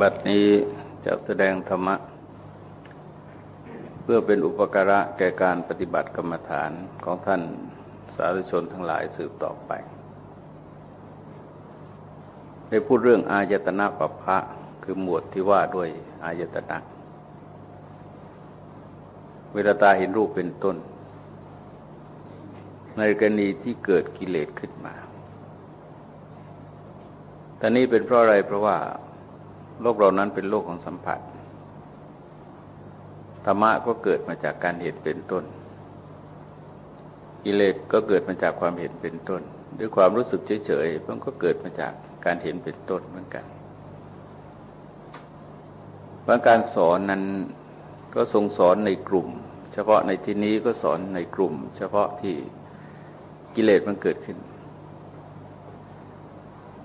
บัดนี้จะแสดงธรรมะ เพื่อเป็นอุปการะแก่การปฏิบัติกรรมฐานของท่านสาธุชนทั้งหลายสืบต่อไป ได้พูดเรื่องอายตนะปัพะคือหมวดที่ว่าด้วยอายตนะเวลาตาเห็นรูปเป็นต้น ในกรณีที่เกิดกิเลสขึ้นมาตอนนี้เป็นเพราะอะไรเพราะว่า โลกเรานั้นเป็นโลกของสัมผัส ธรรมะก็เกิดมาจากการเห็นเป็นต้น กิเลสก็เกิดมาจากความเห็นเป็นต้น ด้วยความรู้สึกเฉยๆมันก็เกิดมาจากการเห็นเป็นต้นเหมือนกันบางการสอนนั้นก็ทรงสอนในกลุ่ม เฉพาะในที่นี้ก็สอนในกลุ่ม เฉพาะที่กิเลสมันเกิดขึ้น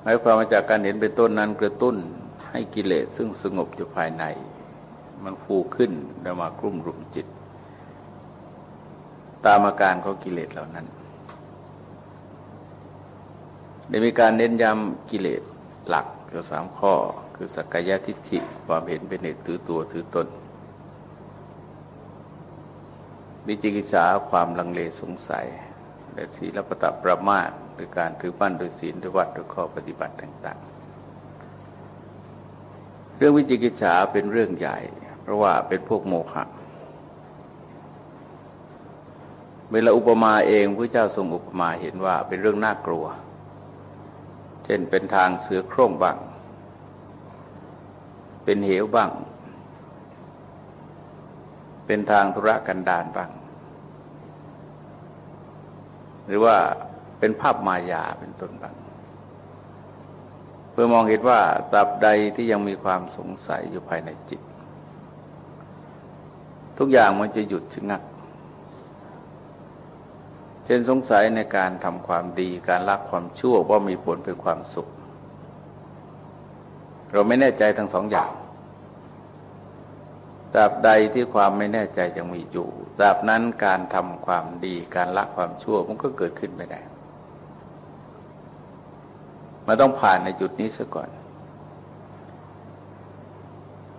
หมายความมาจากการเห็นเป็นต้นนั้นกระตุ้น ให้กิเลสซึ่งสงบอยู่ภายใน มันฟูขึ้นแล้วมากลุ่มรุมจิต ตามอาการของกิเลสเหล่านั้นได้มีการเน้นย้ำกิเลสหลักอยู่สามข้อ คือสักกายทิฏฐิความเห็นเป็นเหตุถือตัวถือตนวิจิกิจฉาความลังเลสงสัย และศีลปตะประมาทโดยการถือปั้นโดยศีลด้วยวัดด้วยข้อปฏิบัติต่างๆ เรื่องวิจิกิจฉาเป็นเรื่องใหญ่ เพราะว่าเป็นพวกโมฆะเวลาอุปมาเองพระเจ้าทรงอุปมาเห็นว่าเป็นเรื่องน่ากลัว เช่นเป็นทางเสือโคร่งบ้าง เป็นเหวบ้าง เป็นทางธุระกันดารบ้าง หรือว่าเป็นภาพมายาเป็นต้นบาง พื่อมองเห็นว่าตราบใดที่ยังมีความสงสัยอยู่ภายในจิต ทุกอย่างมันจะหยุดชะงักเช่นสงสัยในการทำความดีการละความชั่วว่ามีผลเป็นความสุข เราไม่แน่ใจทั้งสองอย่างตราบใดที่ความไม่แน่ใจยังมีอยู่ตราบนั้นการทำความดีการละความชั่วมันก็เกิดขึ้นไม่ได้ มันต้องผ่านในจุดนี้ซะก่อน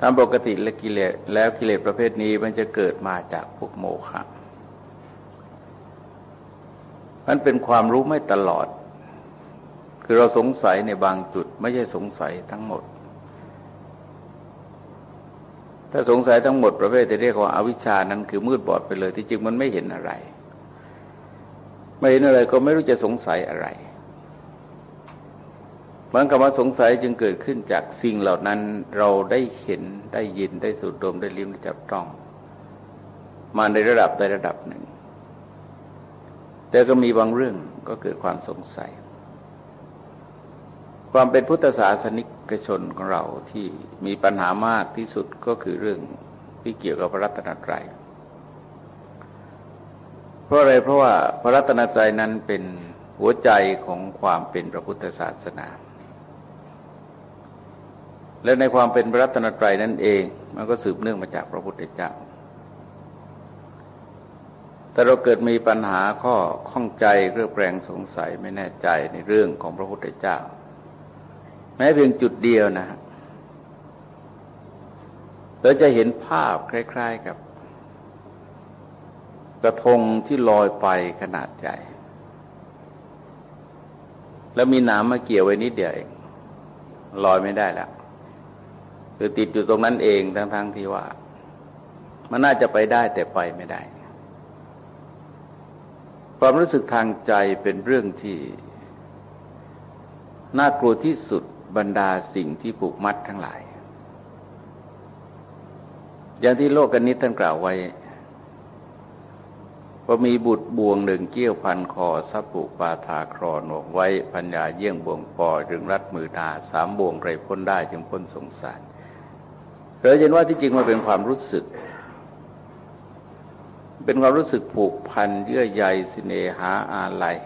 ตามปกติและกิเลสแล้วกิเลสประเภทนี้มันจะเกิดมาจากพวกโมฆะมันเป็นความรู้ไม่ตลอด คือเราสงสัยในบางจุดไม่ใช่สงสัยทั้งหมด ถ้าสงสัยทั้งหมดประเภทที่เรียกว่าอาวิชานั้นคือมืดบอดไปเลย ที่จริงมันไม่เห็นอะไร ไม่เห็นอะไรก็ไม่รู้จะสงสัยอะไร บางคำว่าสงสัยจึงเกิดขึ้นจากสิ่งเหล่านั้นเราได้เห็นได้ยินได้สูดดมได้ลิ้มได้จับต้อง มาในระดับใดระดับหนึ่ง แต่ก็มีบางเรื่องก็เกิดความสงสัย ความเป็นพุทธศาสนิกชนของเราที่มีปัญหามากที่สุดก็คือเรื่องที่เกี่ยวกับพระรัตนตรัยเพราะอะไรเพราะว่าพระรัตนตรัยนั้นเป็นหัวใจของความเป็นพระพุทธศาสนา และในความเป็นพระรัตนตรัยนั่นเอง มันก็สืบเนื่องมาจากพระพุทธเจ้า แต่เราเกิดมีปัญหาข้อข้องใจเรื่องแปลงสงสัยไม่แน่ใจในเรื่องของพระพุทธเจ้า แม้เพียงจุดเดียวนะเราจะเห็นภาพคล้าย ๆกับ กระทงที่ลอยไปขนาดใหญ่แล้วมีน้ำมาเกี่ยวไว้นิดเดียวเองลอยไม่ได้แล้ว คือติดอยู่ตรงนั้นเองทั้งๆทที่ว่า มันน่าจะไปได้แต่ไปไม่ได้ ความรู้สึกทางใจเป็นเรื่องที่ น่ากลัวที่สุดบรรดาสิ่งที่ผูกมัดทั้งหลาย อย่างที่โลกกันนิท่านกล่าวไว้ว่ามีบุตรบ่วงหนึ่งเกี้ยวพันคอสับปุปาทาครอนวกไว้พัญญาเยี่ยงบ่วงปอถึงรัดมือดาสามบ่วงไรพ้นได้จึงพ้นสงสาร เราเห็นว่าที่จริงมันเป็นความรู้สึก เป็นความรู้สึกผูกพันเยื่อใยสิเนหาอาลัย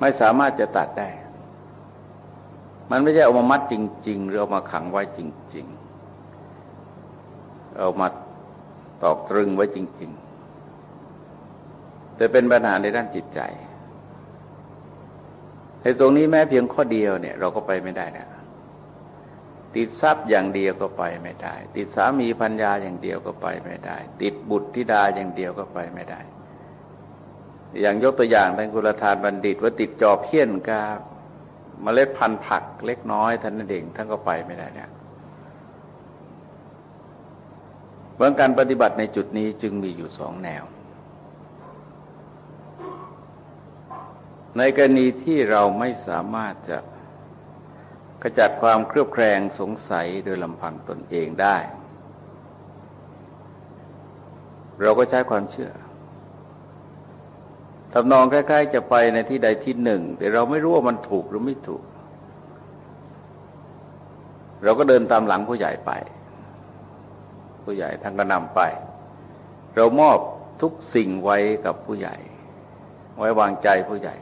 ไม่สามารถจะตัดได้ มันไม่ใช่เอามามัดจริง ๆ หรือเอามาขังไว้จริง ๆ เอามาตอกตรึงไว้จริง ๆ แต่เป็นปัญหาในด้านจิตใจไอ้ตรงนี้แม้เพียงข้อเดียวเนี่ย เราก็ไปไม่ได้นะ ติดทรัพย์อย่างเดียวก็ไปไม่ได้ ติดสามีพัญญาอย่างเดียวก็ไปไม่ได้ ติดบุตรธิดาอย่างเดียวก็ไปไม่ได้ อย่างยกตัวอย่างท่านกุลธานบัณฑิตว่าติดจอบเพี้ยนกาเมล็ดพันธุ์ผักเล็กน้อยท่านนั่นเองท่านก็ไปไม่ได้เนี่ยเมื่อการปฏิบัติในจุดนี้จึงมีอยู่สองแนว ในกรณีที่เราไม่สามารถจะ ขจัดความเครือบแคลงสงสัยโดยลำพังตนเองได้ เราก็ใช้ความเชื่อทำนองใกล้ๆจะไปในที่ใดที่หนึ่ง แต่เราไม่รู้ว่ามันถูกหรือไม่ถูก เราก็เดินตามหลังผู้ใหญ่ไป ผู้ใหญ่ท่านก็นำไป เรามอบทุกสิ่งไว้กับผู้ใหญ่ ไว้วางใจผู้ใหญ่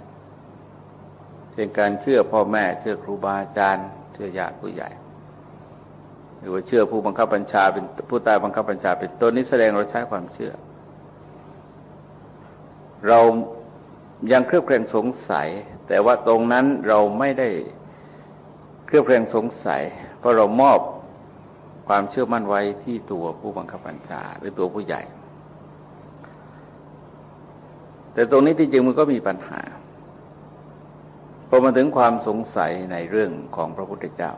เป็นการเชื่อพ่อแม่เชื่อครูบาอาจารย์ เชื่อญาติผู้ใหญ่ หรือว่าเชื่อผู้บังคับบัญชาเป็นผู้ใต้บังคับบัญชาเป็นต้นนี้แสดงเราใช้ความเชื่อ เรายังเครือบแคลงสงสัย แต่ว่าตรงนั้นเราไม่ได้เครือบแคลงสงสัย เพราะเรามอบความเชื่อมั่นไว้ที่ตัวผู้บังคับบัญชาหรือตัวผู้ใหญ่ แต่ตรงนี้ที่จริงมันก็มีปัญหา พอมาถึงความสงสัยในเรื่องของพระพุทธเจ้า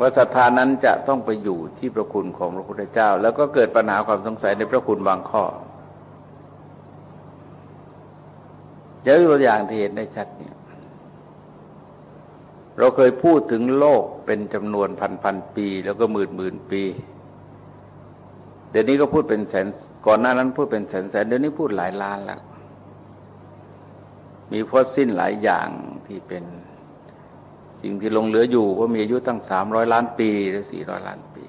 ว่าศรัทธานั้นจะต้องไปอยู่ที่พระคุณของพระพุทธเจ้า แล้วก็เกิดปัญหาความสงสัยในพระคุณบางข้อเดี๋ยวตัวอย่างที่เห็นได้ชัดเนี่ยเราเคยพูดถึงโลกเป็นจำนวนพันพันปี แล้วก็หมื่นหมื่นปี เดี๋ยวนี้ก็พูดเป็นแสนก่อนหน้านั้นพูดเป็นแสนแสนเดี๋ยวนี้พูดหลายล้านแล้ว มีฟอสซิลหลายอย่างที่เป็นสิ่งที่ลงเหลืออยู่ว่ามีอายุตั้งสามร้อยล้านปีหรือสี่ร้อยล้านปี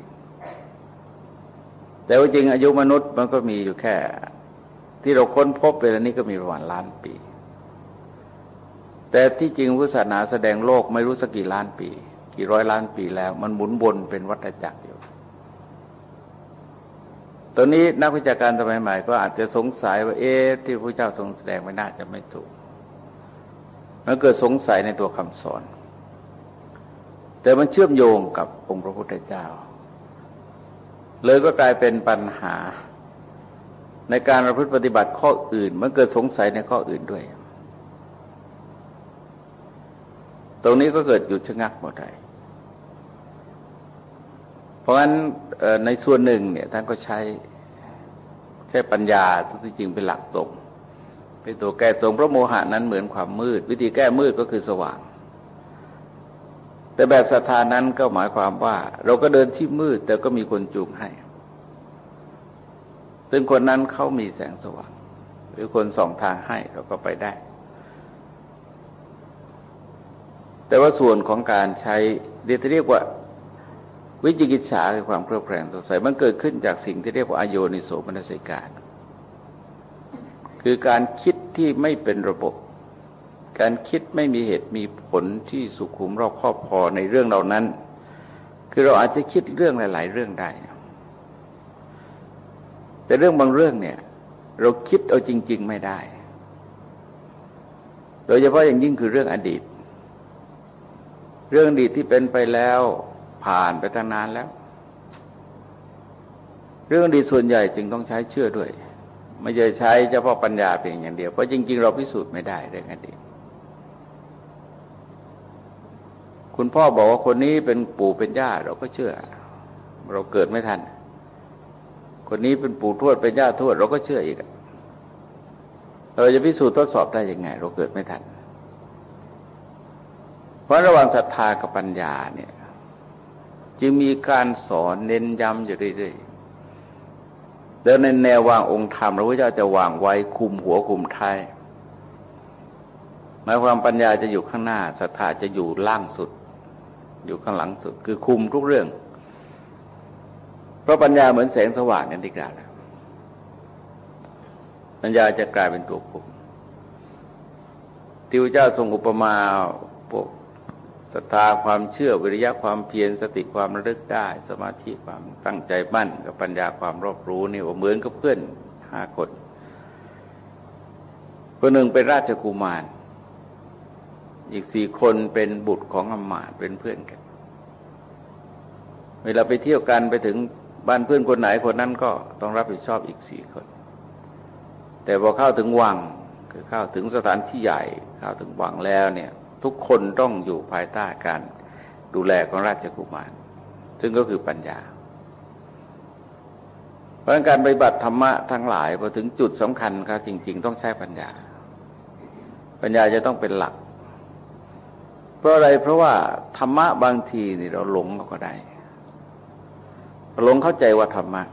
แต่ว่าจริงอายุมนุษย์มันก็มีอยู่แค่ ที่เราค้นพบไปแล้วนี่ก็มีประมาณล้านปี แต่ที่จริงพุทธศาสนาแสดงโลกไม่รู้สักกี่ล้านปี กี่ร้อยล้านปีแล้ว มันหมุนวนเป็นวัฏจักรอยู่ตอนนี้นักวิชาการสมัยใหม่ก็อาจจะสงสัยว่าเอ๊ะที่พระเจ้าทรงแสดงไม่น่าจะไม่ถูก มันเกิดสงสัยในตัวคำสอน แต่มันเชื่อมโยงกับองค์พระพุทธเจ้า เลยก็กลายเป็นปัญหา ในการประพฤติปฏิบัติข้ออื่น มันเกิดสงสัยในข้ออื่นด้วย ตรงนี้ก็เกิดหยุดชะงักหมดเลยเพราะฉะนั้นในส่วนหนึ่งเนี่ยท่านก็ใช้ใช้ปัญญาที่จริงเป็นหลักสง เป็นตัวแก้ทรงพระโมหะนั้นเหมือนความมืด วิธีแก้มืดก็คือสว่าง แต่แบบศรัทธานั้นก็หมายความว่า เราก็เดินที่มืด แต่ก็มีคนจูงให้ซึ่งคนนั้นเขามีแสงสว่าง หรือคนส่องทางให้เราก็ไปได้ แต่ว่าส่วนของการใช้เรียกว่าวิจิกิจฉาคือความเครือบแคลงสงสัยมันเกิดขึ้นจากสิ่งที่เรียกว่าอโยนิโสมนสิการ คือการคิดที่ไม่เป็นระบบ การคิดไม่มีเหตุมีผลที่สุขุมรอบครอบพอในเรื่องเหล่านั้น คือเราอาจจะคิดเรื่องหลาย ๆ เรื่องได้ แต่เรื่องบางเรื่องเนี่ย เราคิดเอาจริง ๆ ไม่ได้ โดยเฉพาะอย่างยิ่งคือเรื่องอดีต เรื่องอดีตที่เป็นไปแล้วผ่านไปตั้งนานแล้ว เรื่องอดีตส่วนใหญ่จึงต้องใช้เชื่อด้วย ไม่ใช่ใช้เฉพาะปัญญาเพียงอย่างเดียว เพราะจริง ๆ เราพิสูจน์ไม่ได้เรื่องอดีตคุณพ่อบอกว่าคนนี้เป็นปู่เป็นย่าเราก็เชื่อ เราเกิดไม่ทัน คนนี้เป็นปู่ทวดเป็นย่าทวด เราก็เชื่ออีก เราจะพิสูจน์ทดสอบได้ยังไง เราเกิดไม่ทัน เพราะระหว่างศรัทธากับปัญญาเนี่ย จึงมีการสอนเน้นย้ำอยู่เรื่อย แล้วในแนววางองค์ธรรมพระพุทธเจ้าจะวางไว้คุมหัวคุมท้ายหมายความปัญญาจะอยู่ข้างหน้าศรัทธาจะอยู่ล่างสุด อยู่ข้างหลังสุด คือคุมทุกเรื่อง เพราะปัญญาเหมือนแสงสว่างนั่นที่กล่าวแล้วปัญญาจะกลายเป็นตัวคุมที่พระเจ้าทรงอุปมา ศรัทธาความเชื่อวิริยะความเพียรสติความระลึกได้ สมาธิความตั้งใจมั่น กับปัญญาความรอบรู้นี่ว่าเหมือนกับเพื่อนห้าคนคนหนึ่งเป็นราชกุมาร อีกสี่คนเป็นบุตรของอมาตเป็นเพื่อนกัน เวลาไปเที่ยวกันไปถึงบ้านเพื่อนคนไหนคนนั้นก็ต้องรับผิดชอบอีกสี่คน แต่พอเข้าถึงวังคือเข้าถึงสถานที่ใหญ่เข้าถึงวังแล้วเนี่ย ทุกคนต้องอยู่ภายใต้การดูแลของราชกุมาร ซึ่งก็คือปัญญา เพราะการปฏิบัติธรรมะทั้งหลายพอถึงจุดสำคัญครับจริง ๆ ต้องใช้ปัญญา ปัญญาจะต้องเป็นหลัก เพราะอะไรเพราะว่าธรรมะบางทีนี่เราหลงก็ได้หลงเข้าใจว่าธรรมะ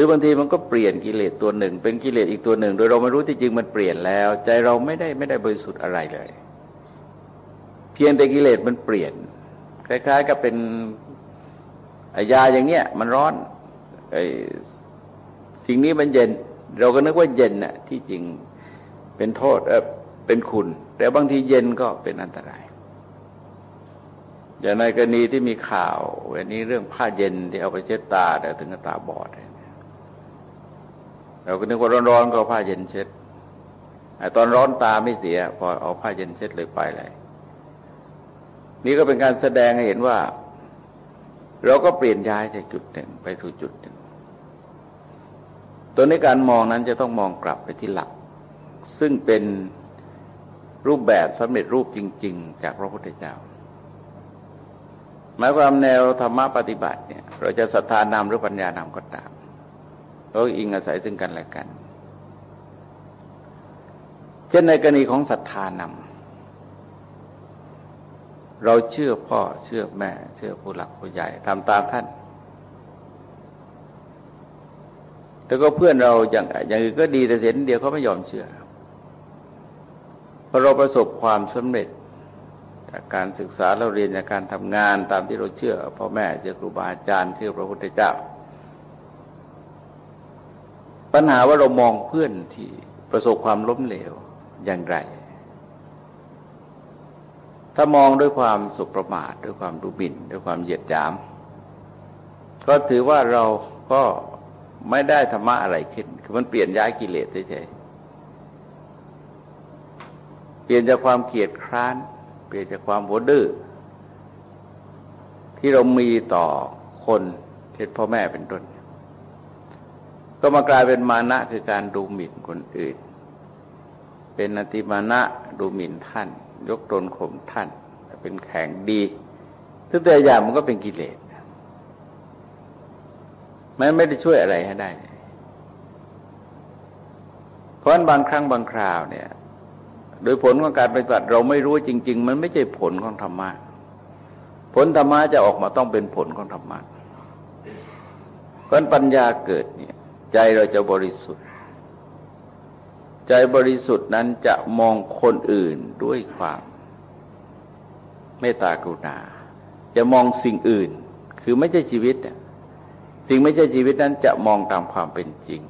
หรือบางทีมันก็เปลี่ยนกิเลสตัวหนึ่ง เป็นกิเลสอีกตัวหนึ่ง โดยเราไม่รู้ที่จริงมันเปลี่ยนแล้ว ใจเราไม่ได้ไม่ได้บริสุทธิ์อะไรเลย เพียงแต่กิเลสมันเปลี่ยน คล้าย ๆ กับเป็นยาอย่างเงี้ยมันร้อนไอสิ่งนี้มันเย็น เราก็นึกว่าเย็นน่ะที่จริงเป็นโทษเออเป็นคุณ แต่บางทีเย็นก็เป็นอันตรายอย่างในกรณีที่มีข่าววันนี้เรื่องผ้าเย็นที่เอาไปเช็ดตาแต่ถึงกับตาบอดเเราก็นึกว่าร้อนๆก็ผ้าเย็นเช็ดตอนร้อนตาไม่เสีย พอเอาผ้าเย็นเช็ดเลยไปเลย นี่ก็เป็นการแสดงให้เห็นว่า เราก็เปลี่ยนย้ายจากจุดหนึ่งไปสู่จุดหนึ่งตัวในการมองนั้นจะต้องมองกลับไปที่หลัก ซึ่งเป็นรูปแบบสำเร็จรูปจริง ๆ จากพระพุทธเจ้าหมายความแนวธรรมะปฏิบัติเนี่ย เราจะศรัทธานำหรือปัญญานำก็ตาม เราอิงอาศัยซึ่งกันและกัน เช่นในกรณีของศรัทธานำเราเชื่อพ่อเชื่อแม่ เชื่อผู้หลักผู้ใหญ่ทำตามท่านแต่ก็เพื่อนเราอย่างอย่างอื่นก็ดีแต่เห็นเดียวเขาไม่ยอมเชื่อพอเราประสบความสำเร็จจากการศึกษาเราเรียนจากการทำงานตามที่เราเชื่อพ่อแม่เชื่อครูบาอาจารย์เชื่อพระพุทธเจ้า ปัญหาว่าเรามองเพื่อนที่ประสบความล้มเหลวอย่างไร ถ้ามองด้วยความสุประมาทด้วยความดูบินด้วยความเหยียดหยาม ก็ถือว่าเราก็ไม่ได้ธรรมะอะไรขึ้น คือมันเปลี่ยนย้ายกิเลสเฉยเปลี่ยนจากความเกลียดคร้าน เปลี่ยนจากความหัวดื้อที่เรามีต่อคนเช่นพ่อแม่เป็นต้น ก็มากลายเป็นมานะคือการดูหมิ่นคนอื่น เป็นอติมานะดูหมิ่นท่าน ยกตนข่มท่าน เป็นแข็งดีทุกแต่อย่างมันก็เป็นกิเลสมันไม่ได้ช่วยอะไรให้ได้ เพราะบางครั้งบางคราวเนี่ย โดยผลของการปฏิบัติเราไม่รู้จริง ๆ มันไม่ใช่ผลของธรรมะผลธรรมะจะออกมาต้องเป็นผลของธรรมะเพราะปัญญาเกิดเนี่ย ใจเราจะบริสุทธิ์ ใจบริสุทธิ์นั้นจะมองคนอื่นด้วยความเมตตากรุณา จะมองสิ่งอื่น คือไม่ใช่ชีวิตสิ่งไม่ใช่ชีวิตนั้นจะมองตามความเป็นจริง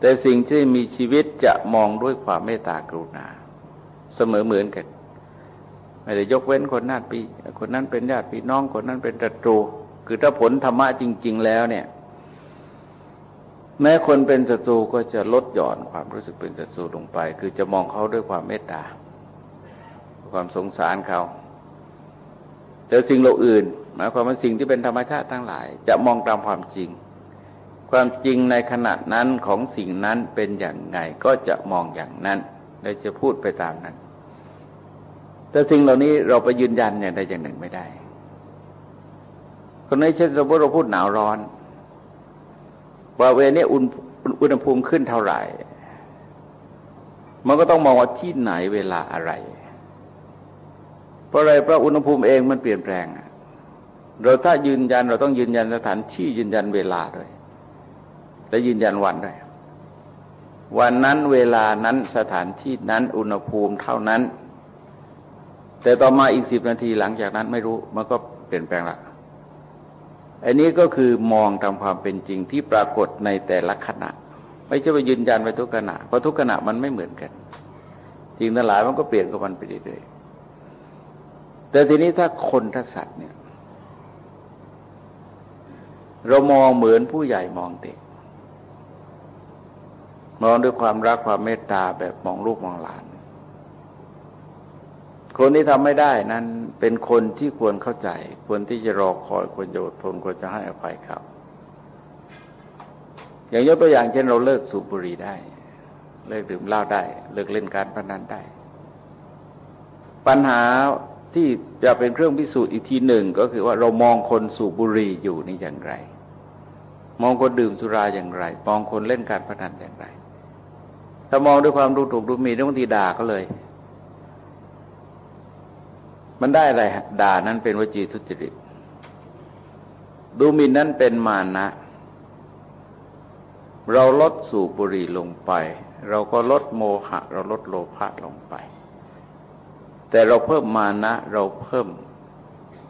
แต่สิ่งที่มีชีวิตจะมองด้วยความเมตตากรุณา เสมอเหมือนกัน ไม่ได้ยกเว้นคนนั้นปีคนนั้นเป็นญาติพี่น้องคนนั้นเป็นศัตรู คือถ้าผลธรรมะจริง ๆ แล้วเนี่ย แม้คนเป็นศัตรูก็จะลดหย่อนความรู้สึกเป็นศัตรูลงไป คือจะมองเขาด้วยความเมตตา ความสงสารเขา แต่สิ่งเราอื่นหมายความว่าสิ่งที่เป็นธรรมชาติทั้งหลาย จะมองตามความจริง ความจริงในขณะนั้นของสิ่งนั้นเป็นอย่างไงก็จะมองอย่างนั้นและจะพูดไปตามนั้น แต่สิ่งเหล่านี้เราไปยืนยันอย่างใดอย่างหนึ่งไม่ได้คนนี้เช่นสมมติเราพูดหนาวร้อน ว่าเวนี้อุณหภูมิขึ้นเท่าไหร่ มันก็ต้องมองว่าที่ไหนเวลาอะไร เพราะอะไรเพราะอุณหภูมิเองมันเปลี่ยนแปลง เราถ้ายืนยันเราต้องยืนยันสถานที่ยืนยันเวลาด้วย และยืนยันวันด้วย วันนั้นเวลานั้นสถานที่นั้นอุณหภูมิเท่านั้น แต่ต่อมาอีกสิบนาทีหลังจากนั้นไม่รู้มันก็เปลี่ยนแปลงละ อันนี้ก็คือมองตามความเป็นจริงที่ปรากฏในแต่ละขณะ ไม่ใช่ไปยืนยันไปทุกขณะเพราะทุกขณะมันไม่เหมือนกัน จริงทั้งหลายมันก็เปลี่ยนกับมันไปเรื่อยๆแต่ทีนี้ถ้าคนทัสัตว์เนี่ย เรามองเหมือนผู้ใหญ่มองเด็กมองด้วยความรักความเมตตาแบบมองลูกมองหลาน คนที่ทำไม่ได้นั้นเป็นคนที่ควรเข้าใจ ควรที่จะรอคอยควรจะอดทนควรจะให้อภัยเขาอย่างยกตัวอย่างเช่นเราเลิกสูบบุหรี่ได้ เลิกดื่มเหล้าได้ เลิกเล่นการพนันได้ ปัญหาที่จะเป็นเครื่องพิสูจน์อีกทีหนึ่งก็คือว่าเรามองคนสูบบุหรี่อยู่นี่อย่างไร มองคนดื่มสุราอย่างไร มองคนเล่นการพนันอย่างไร ถ้ามองด้วยความดูถูกดูหมิ่นบางทีด่าก็เลย มันได้อะไรด่านั้นเป็นวจีทุจริต ดูมินนั้นเป็นมานะ เราลดสูบบุหรีลงไป เราก็ลดโมหะ เราลดโลภะลงไป แต่เราเพิ่มมานะ เราเพิ่ม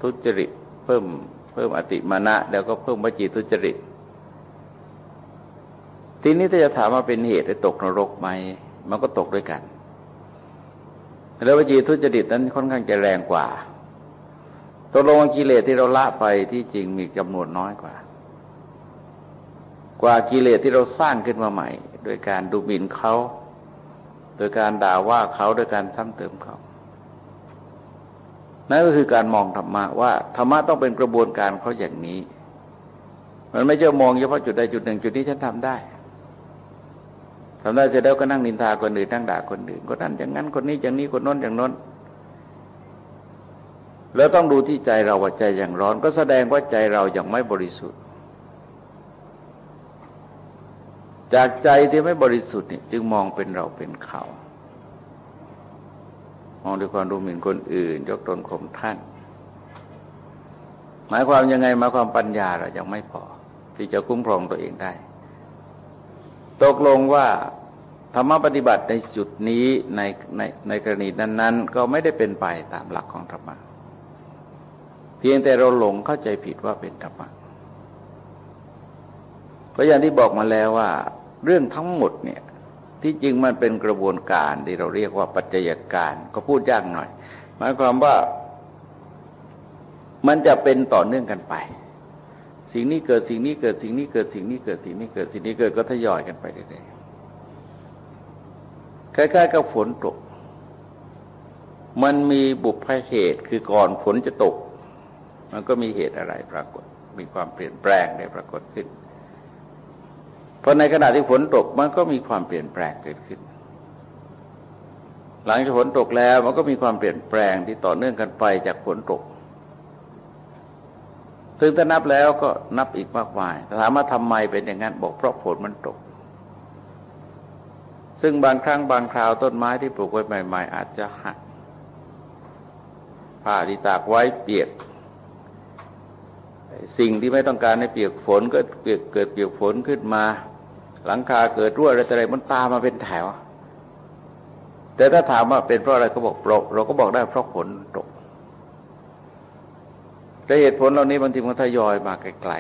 ทุจริต เพิ่มเพิ่มอติมานะ แล้วก็เพิ่มวจีทุจริต ทีนี้ถ้าจะถามว่าเป็นเหตุให้ตกนรกไหม มันก็ตกด้วยกัน แล้ววจีทุจริตนั้นค่อนข้างจะแรงกว่าตกลงกิเลสที่เราละไปที่จริงมีจำนวนน้อยกว่า กว่ากิเลสที่เราสร้างขึ้นมาใหม่ โดยการดูหมิ่นเขา โดยการด่าว่าเขาโดยการซ้ำเติมเขานั่นก็คือการมองธรรมะว่าธรรมะต้องเป็นกระบวนการเขาอย่างนี้ มันไม่ใช่มองเฉพาะจุดใดจุดหนึ่งจุดนี้ฉันทำได้ ทำได้เสร็จแล้วก็นั่งนินทาคนอื่นนั่งด่าคนอื่นคนนั้นอย่างนั้นคนนี้อย่างนี้คนน้นอย่างน้น แล้วต้องดูที่ใจเราว่าใจอย่างร้อน ก็แสดงว่าใจเรายัางไม่บริสุทธิ์ จากใจที่ไม่บริสุทธิ์นี่จึงมองเป็นเราเป็นเขามองด้วยความดูหมิ่นคนอื่น ยกตนข่มท่าน หมายความยังไงหมายความปัญญาเรายังไม่พอ ที่จะคุ้มครองตัวเองได้ ตกลงว่าธรรมปฏิบัติในจุดนี้ในในในกรณีนั้น ๆ ก็ไม่ได้เป็นไปตามหลักของธรรมะเพียงแต่เราหลงเข้าใจผิดว่าเป็นธรรมะเพราะอย่างที่บอกมาแล้วว่า เรื่องทั้งหมดเนี่ยที่จริงมันเป็นกระบวนการที่เราเรียกว่าปัจจัยการก็พูดยากหน่อยหมายความว่ามันจะเป็นต่อเนื่องกันไป สิ่งนี้เกิดสิ่งนี้เกิดสิ่งนี้เกิดสิ่งนี้เกิดสิ่งนี้เกิดสิ่งนี้เกิดก็ทยอยกันไปเรื่อยๆคล้ายๆกับฝนตก มันมีบุพเหตุคือก่อนฝนจะตก มันก็มีเหตุอะไรปรากฏ มีความเปลี่ยนแปลงได้ปรากฏขึ้น เพราะในขณะที่ฝนตกมันก็มีความเปลี่ยนแปลงเกิดขึ้น หลังจากฝนตกแล้วมันก็มีความเปลี่ยนแปลงที่ต่อเนื่องกันไปจากฝนตก ถึงถ้านับแล้วก็นับอีกมากมายถามว่าทำไมเป็นอย่างนั้นบอกเพราะฝนมันตก ซึ่งบางครั้งบางคราวต้นไม้ที่ปลูกไว้ใหม่ ๆ อาจจะหักผ้าที่ตากไว้เปียก สิ่งที่ไม่ต้องการให้เปียกฝนก็เกิดเกิดเปียกฝนขึ้นมา หลังคาเกิดรั่วอะไรอะไรมันตามมาเป็นแถว แต่ถ้าถามว่าเป็นเพราะอะไรก็บอกเราเราก็บอกได้เพราะฝนตก แต่เหตุผลเหล่านี้บางทีมันทยอยมาไกล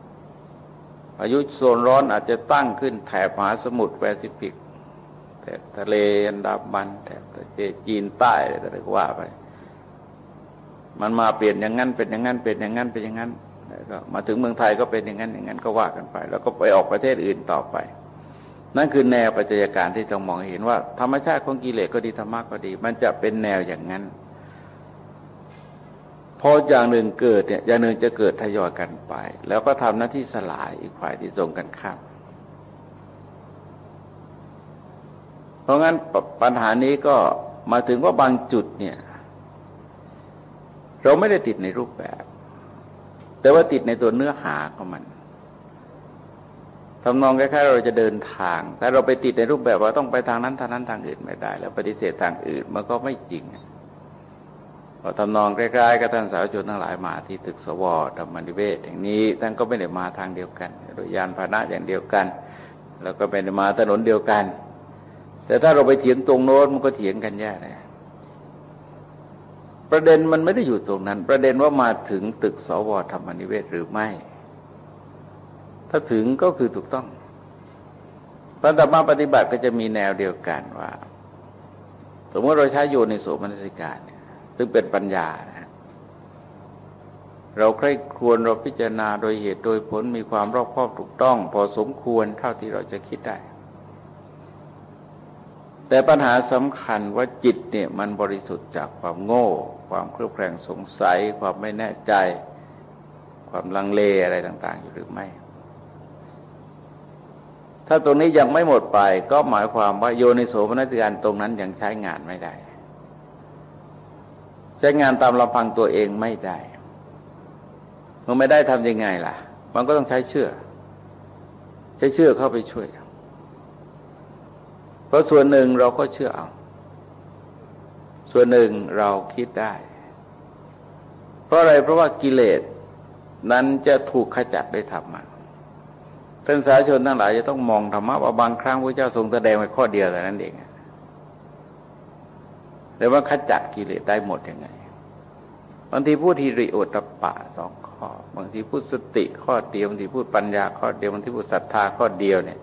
ๆอายุโซนร้อนอาจจะตั้งขึ้นแถบมหาสมุทรแปซิฟิกแถบทะเลอันดามันแถบประเทศจีนใต้อะไรก็ว่าไป มันมาเปลี่ยนอย่างนั้นเป็นอย่างนั้นเป็นอย่างนั้นเป็นอย่างนั้นแล้วก็มาถึงเมืองไทยก็เป็นอย่างนั้นอย่างนั้นก็ว่ากันไป แล้วก็ไปออกประเทศอื่นต่อไป นั่นคือแนวปัจจัยการที่ต้องมองเห็นว่า ธรรมชาติของกิเลสก็ดีธรรมะก็ดี มันจะเป็นแนวอย่างนั้น พออย่างหนึ่งเกิดเนี่ยอย่างหนึ่งจะเกิดทยอยกันไป แล้วก็ทำหน้าที่สลายอีกฝ่ายที่ตรงกันข้ามเพราะงั้นปัญหานี้ก็มาถึงว่าบางจุดเนี่ย เราไม่ได้ติดในรูปแบบ แต่ว่าติดในตัวเนื้อหาของมันทำนองคล้ายๆเราจะเดินทาง แต่เราไปติดในรูปแบบว่าต้องไปทางนั้นทางนั้นทางอื่นไม่ได้ แล้วปฏิเสธทางอื่นมันก็ไม่จริง ทำนองใกล้ๆกับท่านสาวชนทั้งหลายมาที่ตึกสวธรรมนิเวศอย่างนี้ท่านก็ไม่ได้มาทางเดียวกันโดยยานพาหนะอย่างเดียวกัน แล้วก็ไม่ได้มาถนนเดียวกัน แต่ถ้าเราไปเถียงตรงโน้นมันก็เถียงกันแย่เลยประเด็นมันไม่ได้อยู่ตรงนั้น ประเด็นว่ามาถึงตึกสวธรรมนิเวศหรือไม่ ถ้าถึงก็คือถูกต้องพระธรรมปฏิบัติก็จะมีแนวเดียวกันว่า สมมติเราใช้โยนิโสมนสิการ ซึ่งเป็นปัญญานะเราใคร่ครวญเราพิจารณาโดยเหตุโดยผลมีความรอบคอบถูกต้อง พอสมควรเท่าที่เราจะคิดได้ แต่ปัญหาสำคัญว่าจิตเนี่ยมันบริสุทธิ์จากความโง่ ความเครือบแคลงสงสัย ความไม่แน่ใจ ความลังเลอะไรต่าง ๆ อยู่หรือไม่ ถ้าตรงนี้ยังไม่หมดไปก็หมายความว่าโยนิโสมนัสการตรงนั้นยังใช้งานไม่ได้ ใช้งานตามลำพังตัวเองไม่ได้มื่อไม่ได้ทำยังไงล่ะ มันก็ต้องใช้เชื่อ ใช้เชื่อเข้าไปช่วย เพราะส่วนหนึ่งเราก็เชื่อเอา ส่วนหนึ่งเราคิดได้ เพราะอะไรเพราะว่ากิเลสนั้นจะถูกขจัดด้วยธรรมะท่านสาชนทั้งหลายจะต้องมองธรรมะว่าบางครั้งพระเจ้าทรงแสดงไว้ข้อเดียวแต่นั้นเอง แต่ว่าขจัดกิเลสได้หมดยังไง บางทีพูดทีริโอตปะสองข้อ บางทีพูดสติข้อเดียวบางทีพูดปัญญาข้อเดียวบางทีพูดศรัทธาข้อเดียวเนี่ย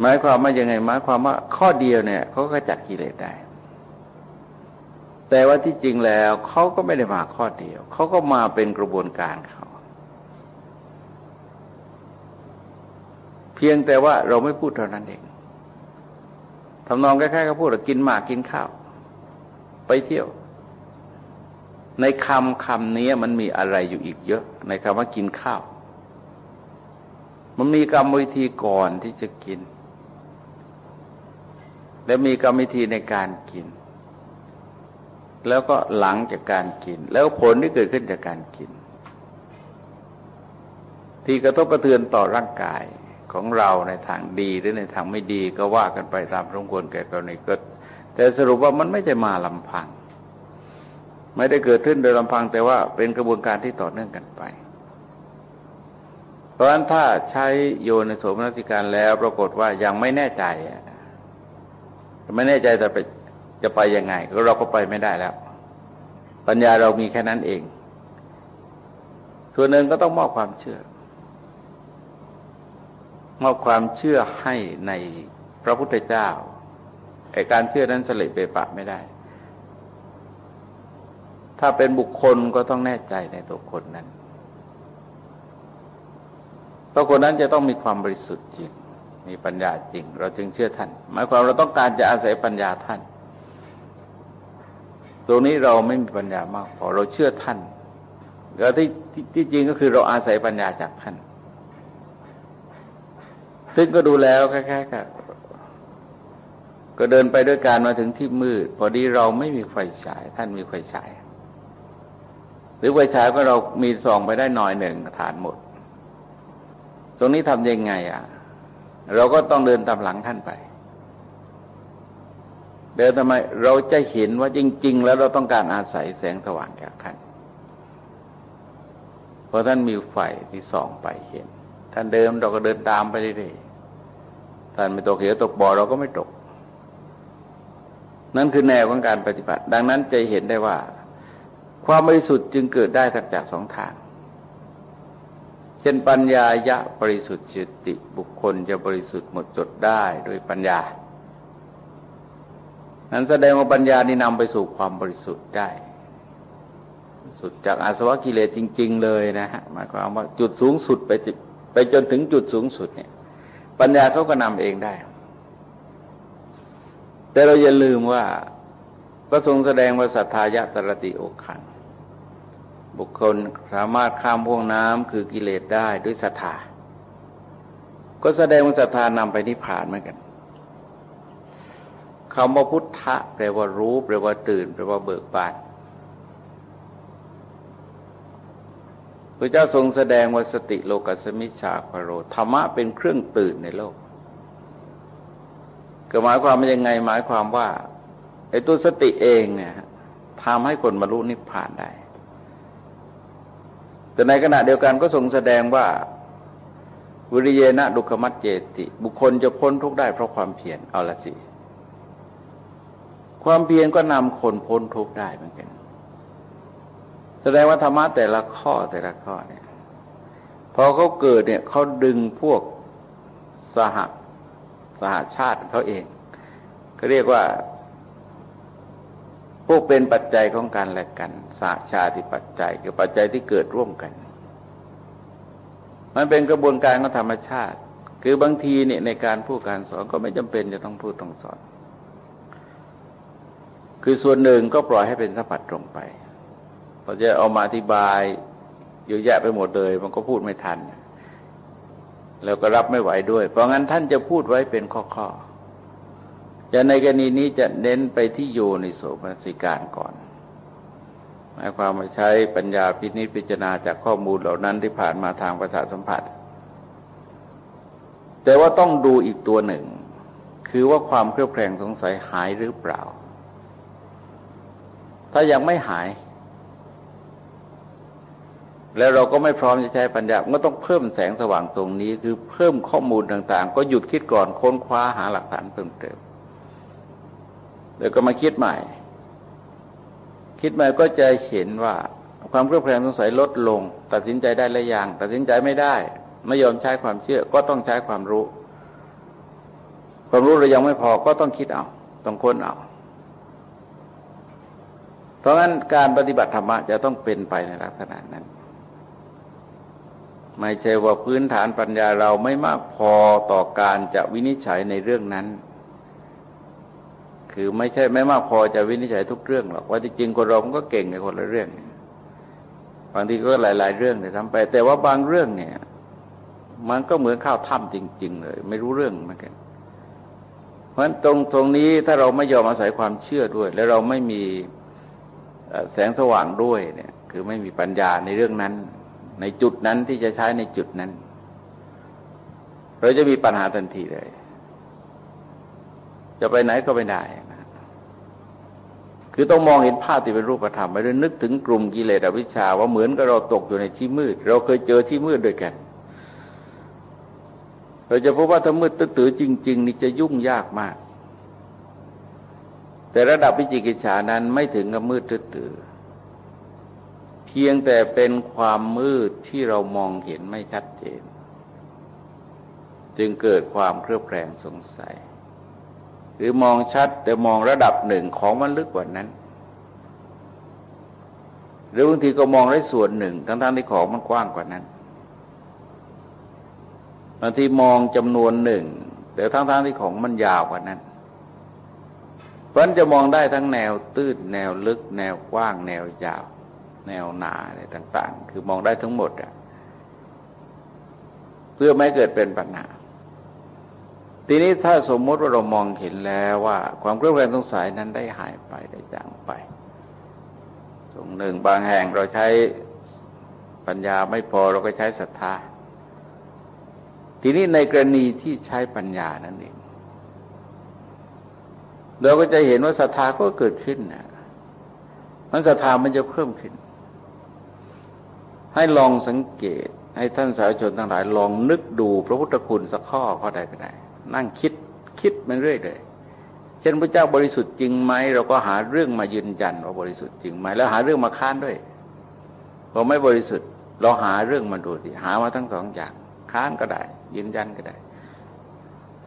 หมายความว่ายังไงหมายความว่าข้อเดียวเนี่ยเขาก็จัดกิเลสได้ แต่ว่าที่จริงแล้วเขาก็ไม่ได้มาข้อเดียวเขาก็มาเป็นกระบวนการเขาเพียงแต่ว่าเราไม่พูดเท่านั้นเอง ทำนองคล้ายๆกับพูดว่ากินหมากกินข้าว ไปเที่ยว ในคำคำนี้มันมีอะไรอยู่อีกเยอะ ในคำว่ากินข้าว มันมีกรรมวิธีก่อนที่จะกิน แล้วมีกรรมวิธีในการกิน แล้วก็หลังจากการกิน แล้วผลที่เกิดขึ้นจากการกิน ที่กระทบกระเทือนต่อร่างกาย ของเราในทางดีหรือในทางไม่ดีก็ว่ากันไปตามสมควรแก่กรณีก็แต่สรุปว่ามันไม่ใช่มาลำพัง ไม่ได้เกิดขึ้นโดยลำพังแต่ว่าเป็นกระบวนการที่ต่อเนื่องกันไป เพราะฉะนั้นถ้าใช้โยนในโสมนสิการแล้วปรากฏว่ายังไม่แน่ใจไม่แน่ใจแต่ไปจะไปยังไงก็เราก็ไปไม่ได้แล้ว ปัญญาเรามีแค่นั้นเอง ส่วนหนึ่งก็ต้องมอบความเชื่อ อบความเชื่อให้ในพระพุทธเจ้าไอการเชื่อนั้นสลิเปปะไม่ได้ ถ้าเป็นบุคคลก็ต้องแน่ใจในตัวคนนั้นเพราะคนนั้นจะต้องมีความบริสุทธิ์จริง มีปัญญาจริง เราจึงเชื่อท่าน หมายความเราต้องการจะอาศัยปัญญาท่าน ตรงนี้เราไม่มีปัญญามากพอเราเชื่อท่านแล้วที่ที่จริงก็คือเราอาศัยปัญญาจากท่าน ซึ่งก็ดูแล้วคล้ายๆกับก็เดินไปด้วยการมาถึงที่มืด พอดีเราไม่มีไฟฉาย ท่านมีไฟฉาย หรือไฟฉายก็เรามีส่องไปได้หน่อยหนึ่งฐานหมด ตรงนี้ทำยังไงอะ เราก็ต้องเดินตามหลังท่านไป เดินทำไมเราจะเห็นว่าจริง ๆ แล้วเราต้องการอาศัยแสงสว่างจากท่านเพราะท่านมีไฟที่ส่องไปเห็น ท่านเดินเราก็เดินตามไปเรื่อยๆ ท่านไม่ตกเหวตกบ่อเราก็ไม่ตก นั่นคือแนวของการปฏิบัติ ดังนั้นจะเห็นได้ว่า ความบริสุทธิ์จึงเกิดได้ทั้งจากสองทาง เช่นปัญญายะบริสุทธิ์จิติบุคคลจะบริสุทธิ์หมดจดได้โดยปัญญา นั้นแสดงว่าปัญญานี่นำไปสู่ความบริสุทธิ์ได้สุดจากอาสวะกิเลสจริง ๆ เลยนะฮะหมายความว่าจุดสูงสุดไปไปจนถึงจุดสูงสุดเนี่ย ปัญญาเขาก็นำเองได้ แต่เราอย่าลืมว่าก็ทรงแสดงว่าสัทธายะตรติโอขังบุคคลสามารถข้ามพ่วงน้ำคือกิเลสได้ด้วยศรัทธา ก็แสดงว่าศรัทธานำไปนิพพานเหมือนกันคำว่าพุทธะแปลว่ารู้แปลว่าตื่น แปลว่าเบิกบาน ระเจ้าทรงแสดงว่าสติโลกัสมิชาพโรธรรมะเป็นเครื่องตื่นในโลกก็หมายความว่ายังไงหมายความว่าไอ้ตัวสติเองเนี่ยทำให้คนบรรลุนิพพานได้ แต่ในขณะเดียวกันก็ทรงแสดงว่าวิริเยนะดุขมัตเจติ บุคคลจะพ้นทุกข์ได้เพราะความเพียรเอาละสิ ความเพียรก็นำคนพ้นทุกข์ได้เหมือนกัน แสดงว่าธรรมะแต่ละข้อแต่ละข้อเนี่ยพอเขาเกิดเนี่ยเขาดึงพวกสหสหชาติเขาเองเขาเรียกว่า พวกเป็นปัจจัยของการและกันสาชาติปัจจัย คือปัจจัยที่เกิดร่วมกัน มันเป็นกระบวนการของธรรมชาติ คือบางทีเนี่ยในการพูดการสอนก็ไม่จำเป็นจะต้องพูดต้องสอน คือส่วนหนึ่งก็ปล่อยให้เป็นสัพพัดตรงไป พอจะเอามาอธิบายเยอะแยะไปหมดเลย มันก็พูดไม่ทัน แล้วก็รับไม่ไหวด้วย เพราะงั้นท่านจะพูดไว้เป็นข้อๆจะในกรณีนี้จะเน้นไปที่โยในโสมนสิการก่อนหมายความมาใช้ปัญญาพินิจพิจารณาจากข้อมูลเหล่านั้นที่ผ่านมาทางประสาทสัมผัส แต่ว่าต้องดูอีกตัวหนึ่ง คือว่าความเครือบแคลงสงสัยหายหรือเปล่า ถ้ายังไม่หาย แล้วเราก็ไม่พร้อมจะใช้ปัญญาก็ต้องเพิ่มแสงสว่างตรงนี้ คือเพิ่มข้อมูลต่างๆ ก็หยุดคิดก่อนค้นคว้าหาหลักฐานเพิ่มเติมแล้วก็มาคิดใหม่ คิดใหมาก็จะเห็นว่าความเครือบแคลงสงสัยลดลง ตัดสินใจได้หลายอย่าง ตัดสินใจไม่ได้ ไม่ยอมใช้ความเชื่อก็ต้องใช้ความรู้ ความรู้เรายังไม่พอก็ต้องคิดเอาต้องค้นเอาเพราะงั้นการปฏิบัติธรรมะจะต้องเป็นไปในลักษณะนั้น ไม่ใช่ว่าพื้นฐานปัญญาเราไม่มากพอต่อการจะวินิจฉัยในเรื่องนั้น คือไม่ใช่ไม่มากพอจะวินิจฉัยทุกเรื่องหรอกว่าจริงคนเราก็เก่งในคนละเรื่อง บางทีก็หลาย ๆ เรื่องเลยทำไป แต่ว่าบางเรื่องเนี่ย มันก็เหมือนข้าวถ้ำจริง ๆ เลย ไม่รู้เรื่องเหมือนกันเพราะฉะนั้นตรงตรงนี้ถ้าเราไม่ยอมอาศัยความเชื่อด้วย แล้วเราไม่มีแสงสว่างด้วยเนี่ย คือไม่มีปัญญาในเรื่องนั้น ในจุดนั้นที่จะใช้ในจุดนั้น เราจะมีปัญหาทันทีเลย จะไปไหนก็ไม่ได้นะคือต้องมองเห็นภาพที่เป็นรูปธรรมไม่ได้นึกถึงกลุ่มกิเลสอวิชชาว่าเหมือนกับเราตกอยู่ในที่มืด เราเคยเจอที่มืดด้วยกัน เราจะพบว่าถ้ามืดตื้อจริง ๆ นี่จะยุ่งยากมาก แต่ระดับวิจิกิจฉานั้นไม่ถึงกับมืดตื้อ พียงแต่เป็นความมืดที่เรามองเห็นไม่ชัดเจน จึงเกิดความเครือบแคลงสงสัย หรือมองชัดแต่มองระดับหนึ่งของมันลึกกว่านั้น หรือบางทีก็มองได้ส่วนหนึ่ง ทั้งๆที่ของมันกว้างกว่านั้นบางทีมองจำนวนหนึ่ง แต่ทั้งๆที่ของมันยาวกว่านั้นเพราะนั้นจะมองได้ทั้งแนวตื้นแนวลึก แนวกว้างแนวยาว แนวหนาอะไรต่าง ๆ คือมองได้ทั้งหมดอะเพื่อไม่เกิดเป็นปัญหา ทีนี้ถ้าสมมติว่าเรามองเห็นแล้วว่า ความเครือบแคลงสงสัยนั้นได้หายไปได้จางไป ตรงหนึ่งบางแห่งเราใช้ปัญญาไม่พอเราก็ใช้ศรัทธา ทีนี้ในกรณีที่ใช้ปัญญานั่นเองเราก็จะเห็นว่าศรัทธาก็เกิดขึ้นนะมันศรัทธามันจะเพิ่มขึ้น ให้ลองสังเกต ให้ท่านสาธุชนทั้งหลายลองนึกดูพระพุทธคุณสักข้อข้อใดก็ได้ นั่งคิดคิดมันเรื่อยเลยเช่นพระเจ้าบริสุทธิ์จริงไหมเราก็หาเรื่องมายืนยันว่าบริสุทธิ์จริงไหมแล้วหาเรื่องมาค้านด้วยพอไม่บริสุทธิ์ เราหาเรื่องมาดูดิหามาทั้งสองอย่างค้านก็ได้ ยืนยันก็ได้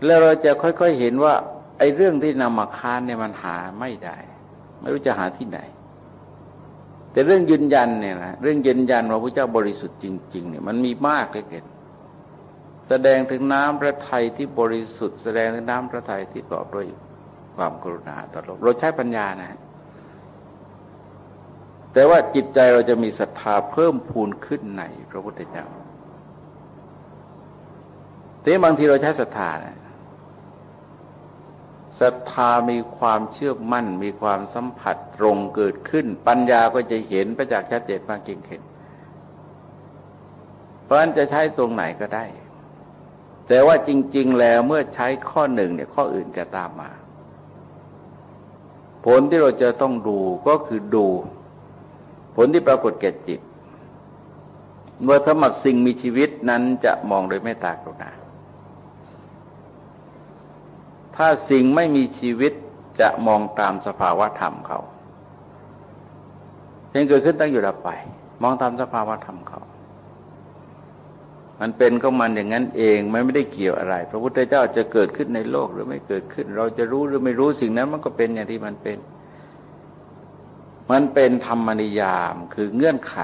แล้วเราจะค่อยๆเห็นว่าไอ้เรื่องที่นำมาค้านเนี่ยมันหาไม่ได้ ไม่รู้จะหาที่ไหน แต่เรื่องยืนยันเนี่ยนะเรื่องยืนยันว่าพระเจ้าบริสุทธิ์จริงๆเนี่ยมันมีมากเลยเกินแสดงถึงน้ำพระทัยที่บริสุทธิ์ แสดงถึงน้ำพระทัยที่กอบด้วยความกรุณาต่อโลกเราใช้ปัญญานะ แต่ว่าจิตใจเราจะมีศรัทธาเพิ่มพูนขึ้นในพระพุทธเจ้าแต่บางทีเราใช้ศรัทธานะ ศรัทธามีความเชื่อมั่น มีความสัมผัสตรงเกิดขึ้น ปัญญาก็จะเห็นประจักษ์ชัดเจนมากยิ่งขึ้นเพราะฉะนั้นจะใช้ตรงไหนก็ได้ แต่ว่าจริง ๆ แล้วเมื่อใช้ข้อหนึ่งเนี่ยข้ออื่นจะตามมา ผลที่เราจะต้องดูก็คือดู ผลที่ปรากฏแก่จิตเมื่อสมัครสิ่งมีชีวิตนั้นจะมองโดยไม่ตากรุณา ถ้าสิ่งไม่มีชีวิตจะมองตามสภาวะธรรมเขาเช่นเกิดขึ้นตั้งอยู่ดับไป มองตามสภาวะธรรมเขา มันเป็นก็มันอย่างนั้นเองมันไม่ได้เกี่ยวอะไร พระพุทธเจ้าจะเกิดขึ้นในโลกหรือไม่เกิดขึ้น เราจะรู้หรือไม่รู้สิ่งนั้นมันก็เป็นอย่างที่มันเป็น มันเป็นธรรมนิยามคือเงื่อนไข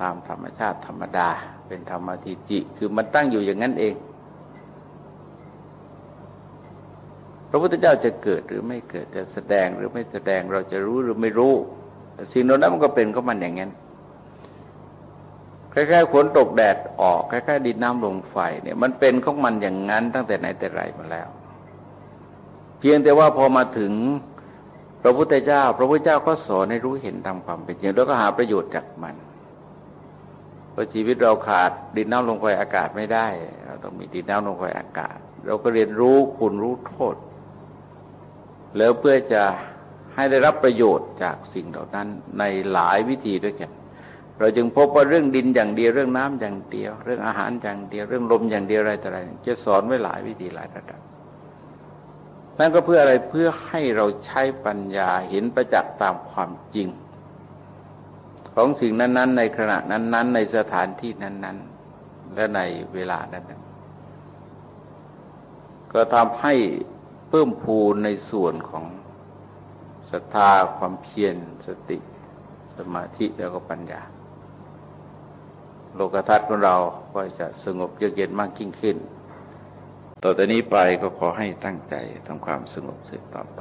ตามธรรมชาติธรรมดา เป็นธรรมทิจิ คือมันตั้งอยู่อย่างนั้นเอง พระพุทธเจ้าจะเกิดหรือไม่เกิดจะแสดงหรือไม่แสดงเราจะรู้หรือไม่รู้ สิ่งนั้นมันก็เป็นก็มันอย่างนั้นคล้ายๆฝนตกแดดออกคล้ายๆดินน้ำลมไฟเนี่ยมันเป็นของมันอย่างนั้นตั้งแต่ไหนแต่ไรมาแล้ว เพียงแต่ว่าพอมาถึงพระพุทธเจ้า พระพุทธเจ้าก็สอนให้รู้เห็นตามความเป็นจริงแล้วก็หาประโยชน์จากมันเพราะชีวิตเราขาดดินน้ำลมไฟอากาศไม่ได้ เราต้องมีดินน้ำลมไฟอากาศ เราก็เรียนรู้คุณรู้โทษ แล้วเพื่อจะให้ได้รับประโยชน์จากสิ่งเหล่านั้นในหลายวิธีด้วยกัน เราจึงพบว่าเรื่องดินอย่างเดียวเรื่องน้ำอย่างเดียว เรื่องอาหารอย่างเดียวเรื่องลมอย่างเดียวอะไรต่ออะไรจะสอนไว้หลายวิธีหลายระดับนั่นก็เพื่ออะไรเพื่อให้เราใช้ปัญญาเห็นประจักษ์ตามความจริง ของสิ่งนั้น ๆ ในขณะนั้น ๆ ในสถานที่นั้น ๆ และในเวลานั้นๆก็ทำให้ เพิ่มพูนในส่วนของศรัทธาความเพียรสติ สมาธิแล้วก็ปัญญา โลกทัศน์ของเราก็จะสงบเยือกเย็นมากยิ่งขึ้น ต่อแต่นี้ไปก็ขอให้ตั้งใจทำความสงบสืบต่อไป